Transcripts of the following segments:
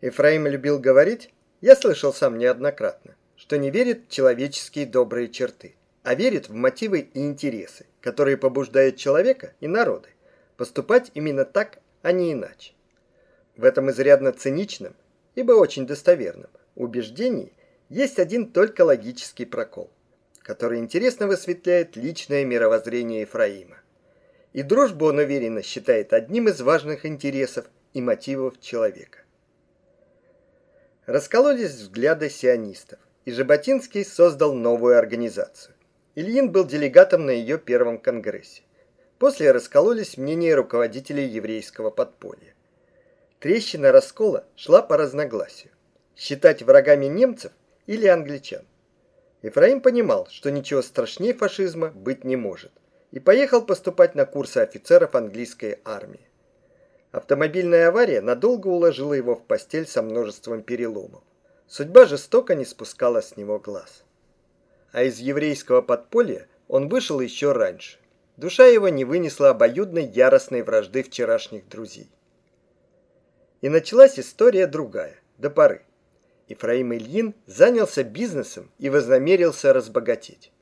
Ефраим любил говорить, я слышал сам неоднократно, что не верит в человеческие добрые черты, а верит в мотивы и интересы, которые побуждают человека и народы поступать именно так, а не иначе. В этом изрядно циничном, ибо очень достоверном, убеждении есть один только логический прокол, который интересно высветляет личное мировоззрение Ефраима. И дружбу он уверенно считает одним из важных интересов и мотивов человека. Раскололись взгляды сионистов, и Жаботинский создал новую организацию. Ильин был делегатом на ее первом конгрессе. После раскололись мнения руководителей еврейского подполья. Трещина раскола шла по разногласию. Считать врагами немцев или англичан. Ефраим понимал, что ничего страшнее фашизма быть не может, и поехал поступать на курсы офицеров английской армии. Автомобильная авария надолго уложила его в постель со множеством переломов. Судьба жестоко не спускала с него глаз. А из еврейского подполья он вышел еще раньше. Душа его не вынесла обоюдной яростной вражды вчерашних друзей. И началась история другая, до поры. Ифраим Ильин занялся бизнесом и вознамерился разбогатеть.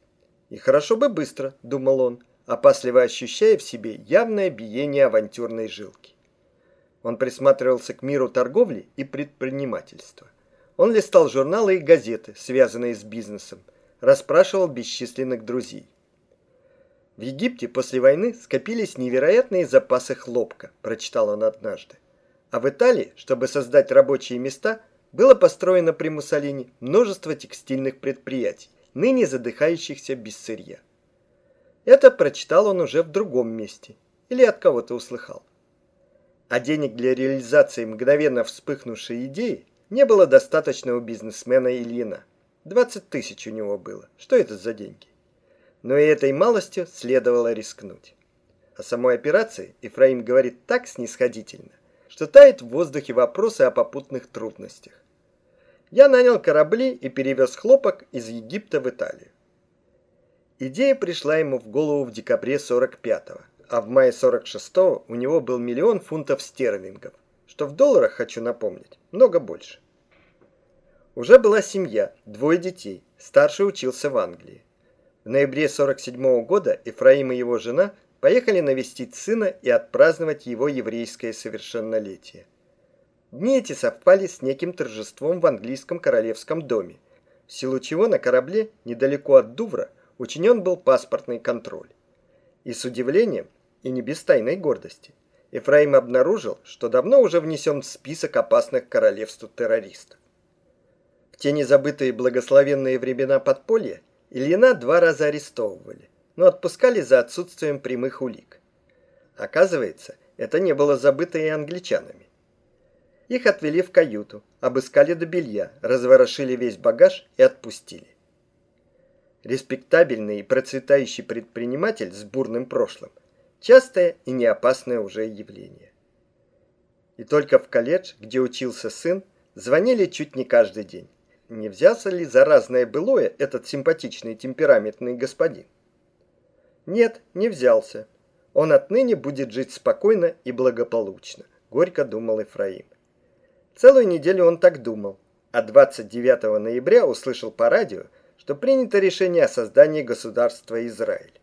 И хорошо бы быстро, думал он, опасливо ощущая в себе явное биение авантюрной жилки. Он присматривался к миру торговли и предпринимательства. Он листал журналы и газеты, связанные с бизнесом, расспрашивал бесчисленных друзей. В Египте после войны скопились невероятные запасы хлопка, прочитал он однажды. А в Италии, чтобы создать рабочие места, было построено при Муссолини множество текстильных предприятий, ныне задыхающихся без сырья. Это прочитал он уже в другом месте или от кого-то услыхал а денег для реализации мгновенно вспыхнувшей идеи не было достаточно у бизнесмена Ильина. 20 тысяч у него было. Что это за деньги? Но и этой малостью следовало рискнуть. О самой операции Ифраим говорит так снисходительно, что тает в воздухе вопросы о попутных трудностях. Я нанял корабли и перевез хлопок из Египта в Италию. Идея пришла ему в голову в декабре 45-го а в мае 46-го у него был миллион фунтов стерлингов, что в долларах, хочу напомнить, много больше. Уже была семья, двое детей, старший учился в Англии. В ноябре 47 -го года Ефраим и его жена поехали навестить сына и отпраздновать его еврейское совершеннолетие. Дни эти совпали с неким торжеством в английском королевском доме, в силу чего на корабле, недалеко от Дувра, учинен был паспортный контроль. И с удивлением и не без тайной гордости. Ефраим обнаружил, что давно уже внесен в список опасных королевству террористов. В те незабытые благословенные времена подполья Ильина два раза арестовывали, но отпускали за отсутствием прямых улик. Оказывается, это не было забыто и англичанами. Их отвели в каюту, обыскали до белья, разворошили весь багаж и отпустили. Респектабельный и процветающий предприниматель с бурным прошлым – Частое и не опасное уже явление. И только в колледж, где учился сын, звонили чуть не каждый день. Не взялся ли за разное былое этот симпатичный темпераментный господин? Нет, не взялся. Он отныне будет жить спокойно и благополучно, горько думал Ефраим. Целую неделю он так думал, а 29 ноября услышал по радио, что принято решение о создании государства Израиль.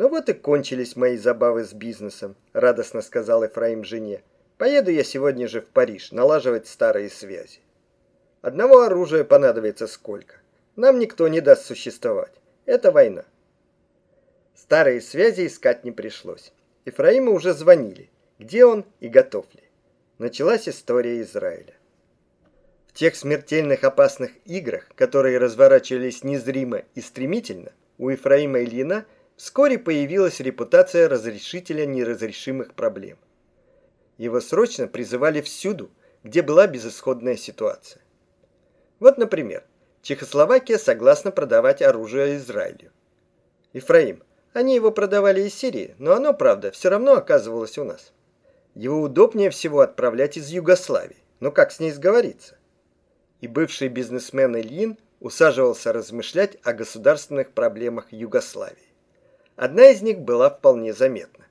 «Ну вот и кончились мои забавы с бизнесом», — радостно сказал Эфраим жене. «Поеду я сегодня же в Париж налаживать старые связи. Одного оружия понадобится сколько. Нам никто не даст существовать. Это война». Старые связи искать не пришлось. Ефраиму уже звонили. Где он и готов ли? Началась история Израиля. В тех смертельных опасных играх, которые разворачивались незримо и стремительно, у Ефраима Ильина – вскоре появилась репутация разрешителя неразрешимых проблем. Его срочно призывали всюду, где была безысходная ситуация. Вот, например, Чехословакия согласна продавать оружие Израилю. Ифраим, они его продавали из Сирии, но оно, правда, все равно оказывалось у нас. Его удобнее всего отправлять из Югославии. Но как с ней сговориться? И бывший бизнесмен Ильин усаживался размышлять о государственных проблемах Югославии. Одна из них была вполне заметна.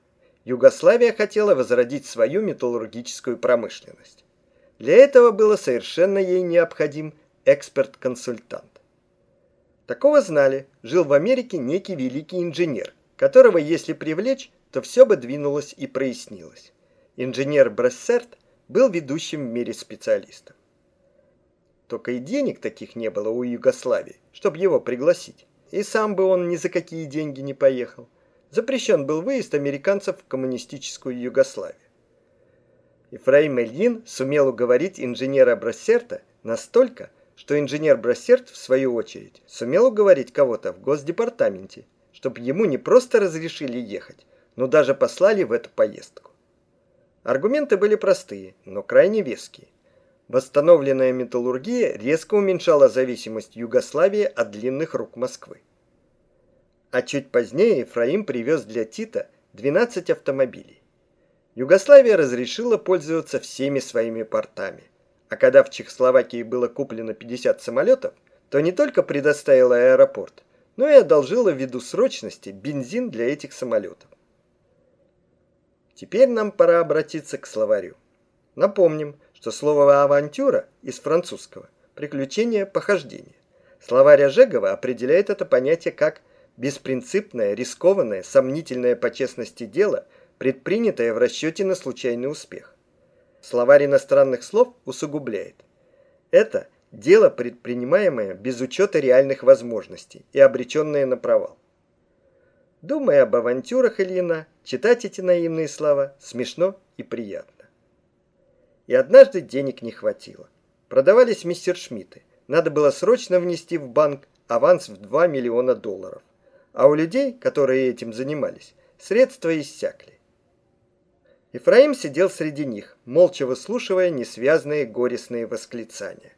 Югославия хотела возродить свою металлургическую промышленность. Для этого было совершенно ей необходим эксперт-консультант. Такого знали, жил в Америке некий великий инженер, которого если привлечь, то все бы двинулось и прояснилось. Инженер Брессерт был ведущим в мире специалистом. Только и денег таких не было у Югославии, чтобы его пригласить. И сам бы он ни за какие деньги не поехал. Запрещен был выезд американцев в коммунистическую Югославию. Ефраим Ильин сумел уговорить инженера Брассерта настолько, что инженер Брассерт, в свою очередь, сумел уговорить кого-то в Госдепартаменте, чтобы ему не просто разрешили ехать, но даже послали в эту поездку. Аргументы были простые, но крайне веские. Восстановленная металлургия резко уменьшала зависимость Югославии от длинных рук Москвы. А чуть позднее Ефраим привез для Тита 12 автомобилей. Югославия разрешила пользоваться всеми своими портами. А когда в Чехословакии было куплено 50 самолетов, то не только предоставила аэропорт, но и одолжила ввиду срочности бензин для этих самолетов. Теперь нам пора обратиться к словарю. Напомним, что слово «авантюра» из французского «приключение, похождение». Словарь Ожегова определяет это понятие как беспринципное, рискованное, сомнительное по честности дело – предпринятое в расчете на случайный успех. Словарь иностранных слов усугубляет. Это дело, предпринимаемое без учета реальных возможностей и обреченное на провал. Думая об авантюрах Ильина, читать эти наивные слова смешно и приятно. И однажды денег не хватило. Продавались мистер Шмидты. Надо было срочно внести в банк аванс в 2 миллиона долларов. А у людей, которые этим занимались, средства иссякли. Ефраим сидел среди них, молча выслушивая несвязные горестные восклицания.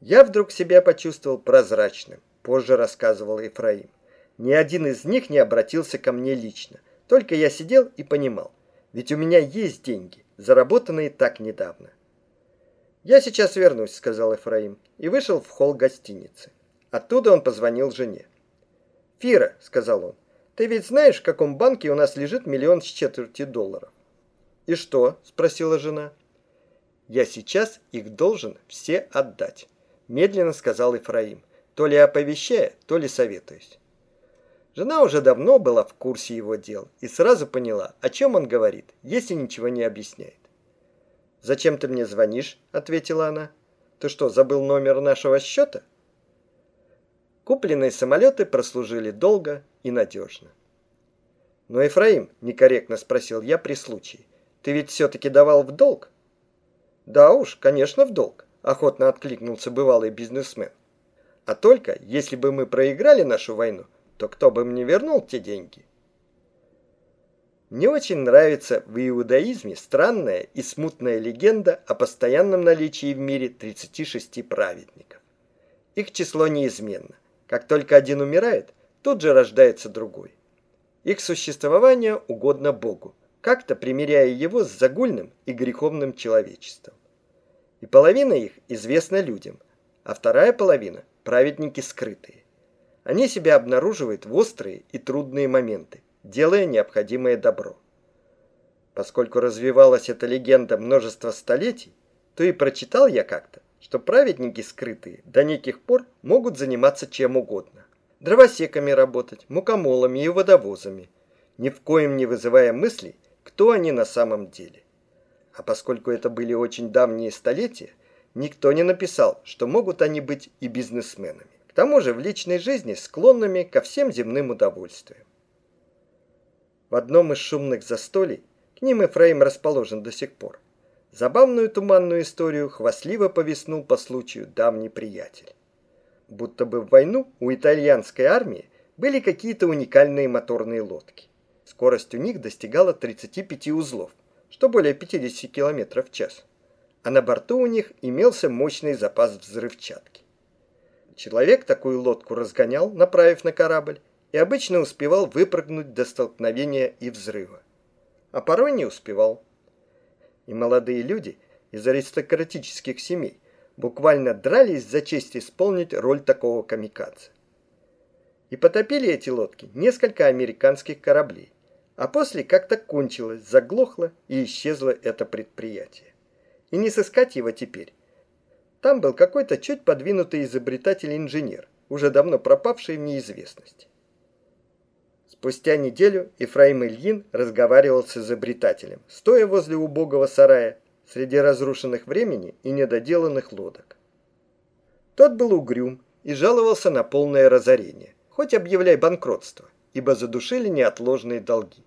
Я вдруг себя почувствовал прозрачным, позже рассказывал Ефраим. Ни один из них не обратился ко мне лично, только я сидел и понимал, ведь у меня есть деньги, заработанные так недавно. «Я сейчас вернусь», — сказал Ефраим, и вышел в холл гостиницы. Оттуда он позвонил жене. «Фира», — сказал он, ты ведь знаешь, в каком банке у нас лежит миллион с четверти долларов? И что? Спросила жена. Я сейчас их должен все отдать, медленно сказал Ифраим, то ли оповещая, то ли советуюсь. Жена уже давно была в курсе его дел и сразу поняла, о чем он говорит, если ничего не объясняет. «Зачем ты мне звонишь?» – ответила она. «Ты что, забыл номер нашего счета?» Купленные самолеты прослужили долго и надежно. «Но, Ефраим, — некорректно спросил я при случае, — ты ведь все-таки давал в долг?» «Да уж, конечно, в долг», — охотно откликнулся бывалый бизнесмен. «А только, если бы мы проиграли нашу войну, то кто бы мне вернул те деньги?» Мне очень нравится в иудаизме странная и смутная легенда о постоянном наличии в мире 36 праведников. Их число неизменно. Как только один умирает, тут же рождается другой. Их существование угодно Богу, как-то примиряя его с загульным и греховным человечеством. И половина их известна людям, а вторая половина – праведники скрытые. Они себя обнаруживают в острые и трудные моменты, делая необходимое добро. Поскольку развивалась эта легенда множество столетий, то и прочитал я как-то, что праведники скрытые до неких пор могут заниматься чем угодно. Дровосеками работать, мукомолами и водовозами, ни в коем не вызывая мыслей, кто они на самом деле. А поскольку это были очень давние столетия, никто не написал, что могут они быть и бизнесменами. К тому же в личной жизни склонными ко всем земным удовольствиям. В одном из шумных застолий, к ним Ефраим расположен до сих пор, Забавную туманную историю хвастливо повеснул по случаю давний приятель. Будто бы в войну у итальянской армии были какие-то уникальные моторные лодки. Скорость у них достигала 35 узлов, что более 50 км в час. А на борту у них имелся мощный запас взрывчатки. Человек такую лодку разгонял, направив на корабль, и обычно успевал выпрыгнуть до столкновения и взрыва. А порой не успевал и молодые люди из аристократических семей буквально дрались за честь исполнить роль такого камикадзе. И потопили эти лодки несколько американских кораблей, а после как-то кончилось, заглохло и исчезло это предприятие. и не сыскать его теперь. Там был какой-то чуть подвинутый изобретатель-инженер, уже давно пропавший в неизвестности. Спустя неделю Ефраим Ильин разговаривал с изобретателем, стоя возле убогого сарая, среди разрушенных времени и недоделанных лодок. Тот был угрюм и жаловался на полное разорение, хоть объявляй банкротство, ибо задушили неотложные долги.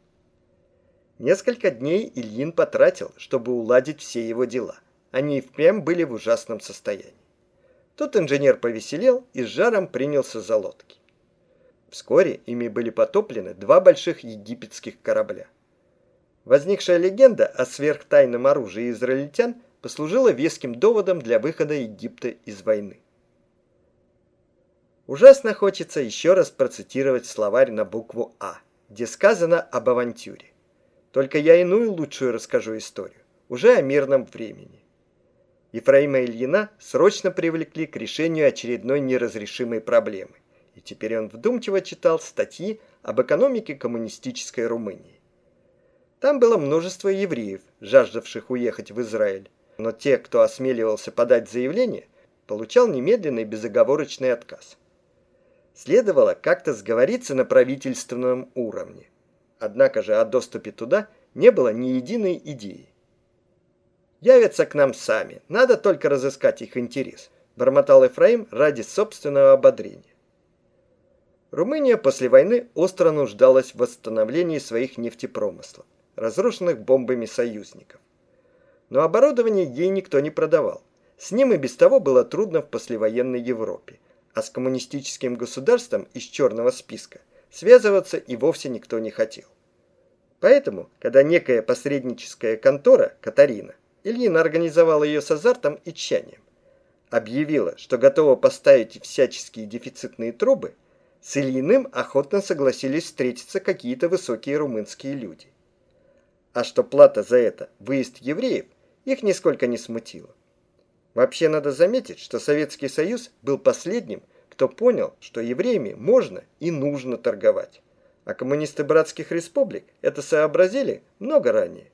Несколько дней Ильин потратил, чтобы уладить все его дела. Они и впрямь были в ужасном состоянии. Тут инженер повеселел и с жаром принялся за лодки. Вскоре ими были потоплены два больших египетских корабля. Возникшая легенда о сверхтайном оружии израильтян послужила веским доводом для выхода Египта из войны. Ужасно хочется еще раз процитировать словарь на букву «А», где сказано об авантюре. Только я иную лучшую расскажу историю, уже о мирном времени. Ефраима Ильина срочно привлекли к решению очередной неразрешимой проблемы, и теперь он вдумчиво читал статьи об экономике коммунистической Румынии. Там было множество евреев, жаждавших уехать в Израиль, но те, кто осмеливался подать заявление, получал немедленный безоговорочный отказ. Следовало как-то сговориться на правительственном уровне. Однако же о доступе туда не было ни единой идеи. «Явятся к нам сами, надо только разыскать их интерес», бормотал Ефраим ради собственного ободрения. Румыния после войны остро нуждалась в восстановлении своих нефтепромыслов, разрушенных бомбами союзников. Но оборудование ей никто не продавал. С ним и без того было трудно в послевоенной Европе, а с коммунистическим государством из черного списка – связываться и вовсе никто не хотел. Поэтому, когда некая посредническая контора, Катарина, Ильина организовала ее с азартом и тщанием, объявила, что готова поставить всяческие дефицитные трубы, с Ильиным охотно согласились встретиться какие-то высокие румынские люди. А что плата за это – выезд евреев, их нисколько не смутило. Вообще надо заметить, что Советский Союз был последним – кто понял, что евреями можно и нужно торговать. А коммунисты братских республик это сообразили много ранее.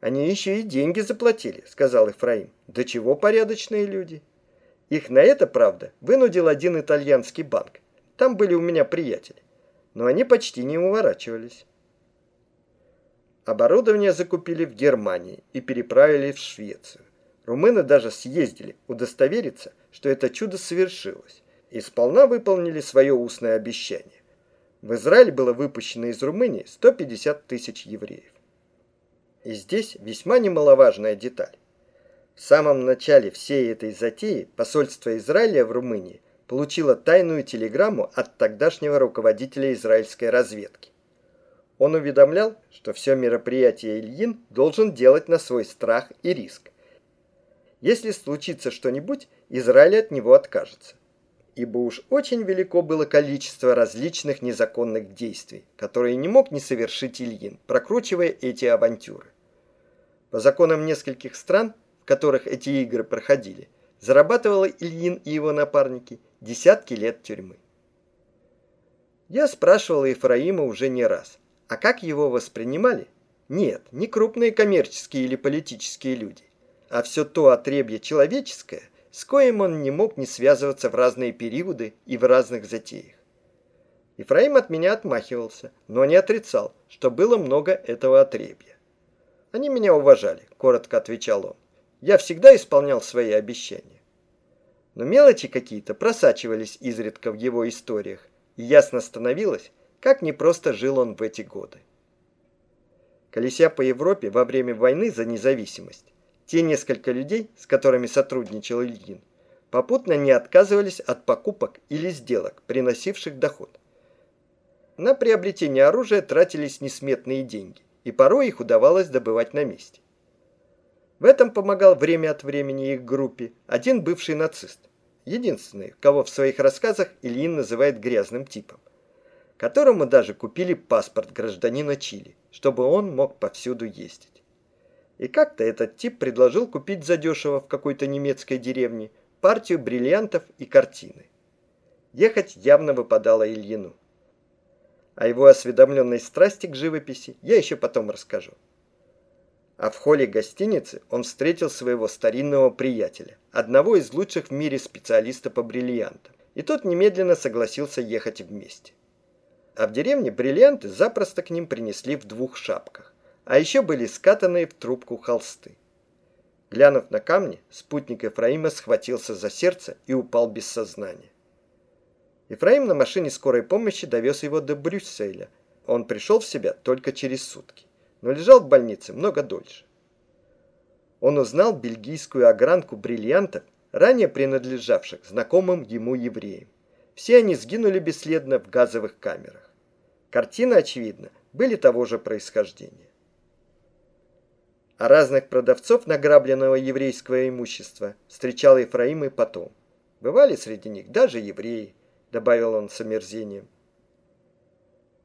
Они еще и деньги заплатили, сказал Ефраим. Да чего порядочные люди. Их на это, правда, вынудил один итальянский банк. Там были у меня приятели. Но они почти не уворачивались. Оборудование закупили в Германии и переправили в Швецию. Румыны даже съездили удостовериться, что это чудо совершилось, и сполна выполнили свое устное обещание. В Израиль было выпущено из Румынии 150 тысяч евреев. И здесь весьма немаловажная деталь. В самом начале всей этой затеи посольство Израиля в Румынии получило тайную телеграмму от тогдашнего руководителя израильской разведки. Он уведомлял, что все мероприятие Ильин должен делать на свой страх и риск, если случится что-нибудь, Израиль от него откажется. Ибо уж очень велико было количество различных незаконных действий, которые не мог не совершить Ильин, прокручивая эти авантюры. По законам нескольких стран, в которых эти игры проходили, зарабатывало Ильин и его напарники десятки лет тюрьмы. Я спрашивал Ефраима уже не раз, а как его воспринимали? Нет, не крупные коммерческие или политические люди а все то отребье человеческое, с коим он не мог не связываться в разные периоды и в разных затеях. Ефраим от меня отмахивался, но не отрицал, что было много этого отребья. «Они меня уважали», — коротко отвечал он. «Я всегда исполнял свои обещания». Но мелочи какие-то просачивались изредка в его историях, и ясно становилось, как непросто жил он в эти годы. Колеся по Европе во время войны за независимость, те несколько людей, с которыми сотрудничал Ильин, попутно не отказывались от покупок или сделок, приносивших доход. На приобретение оружия тратились несметные деньги, и порой их удавалось добывать на месте. В этом помогал время от времени их группе один бывший нацист, единственный, кого в своих рассказах Ильин называет грязным типом, которому даже купили паспорт гражданина Чили, чтобы он мог повсюду ездить. И как-то этот тип предложил купить задешево в какой-то немецкой деревне партию бриллиантов и картины. Ехать явно выпадало Ильину. О его осведомленной страсти к живописи я еще потом расскажу. А в холле гостиницы он встретил своего старинного приятеля, одного из лучших в мире специалистов по бриллиантам. И тот немедленно согласился ехать вместе. А в деревне бриллианты запросто к ним принесли в двух шапках, а еще были скатанные в трубку холсты. Глянув на камни, спутник Ефраима схватился за сердце и упал без сознания. Ефраим на машине скорой помощи довез его до Брюсселя. Он пришел в себя только через сутки, но лежал в больнице много дольше. Он узнал бельгийскую огранку бриллиантов, ранее принадлежавших знакомым ему евреям. Все они сгинули бесследно в газовых камерах. Картины, очевидно, были того же происхождения. А разных продавцов награбленного еврейского имущества встречал Ефраим и потом. Бывали среди них даже евреи, добавил он с омерзением.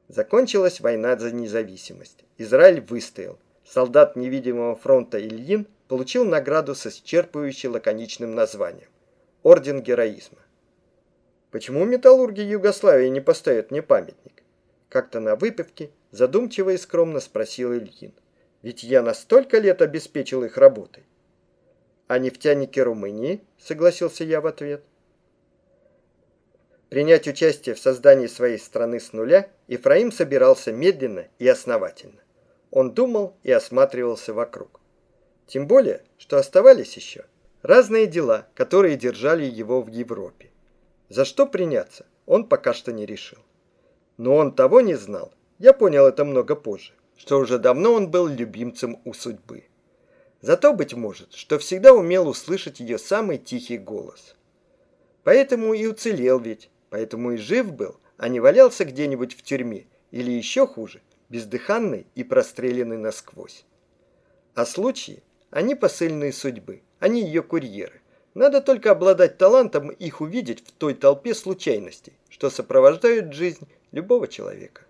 Закончилась война за независимость. Израиль выстоял. Солдат невидимого фронта Ильин получил награду с исчерпывающей лаконичным названием – Орден Героизма. Почему металлурги Югославии не поставят мне памятник? Как-то на выпивке задумчиво и скромно спросил Ильин. Ведь я на столько лет обеспечил их работой. А нефтяники Румынии, согласился я в ответ. Принять участие в создании своей страны с нуля Ефраим собирался медленно и основательно. Он думал и осматривался вокруг. Тем более, что оставались еще разные дела, которые держали его в Европе. За что приняться, он пока что не решил. Но он того не знал, я понял это много позже, что уже давно он был любимцем у судьбы. Зато, быть может, что всегда умел услышать ее самый тихий голос. Поэтому и уцелел ведь, поэтому и жив был, а не валялся где-нибудь в тюрьме, или еще хуже, бездыханный и простреленный насквозь. А случаи, они посыльные судьбы, они ее курьеры. Надо только обладать талантом их увидеть в той толпе случайностей, что сопровождают жизнь любого человека.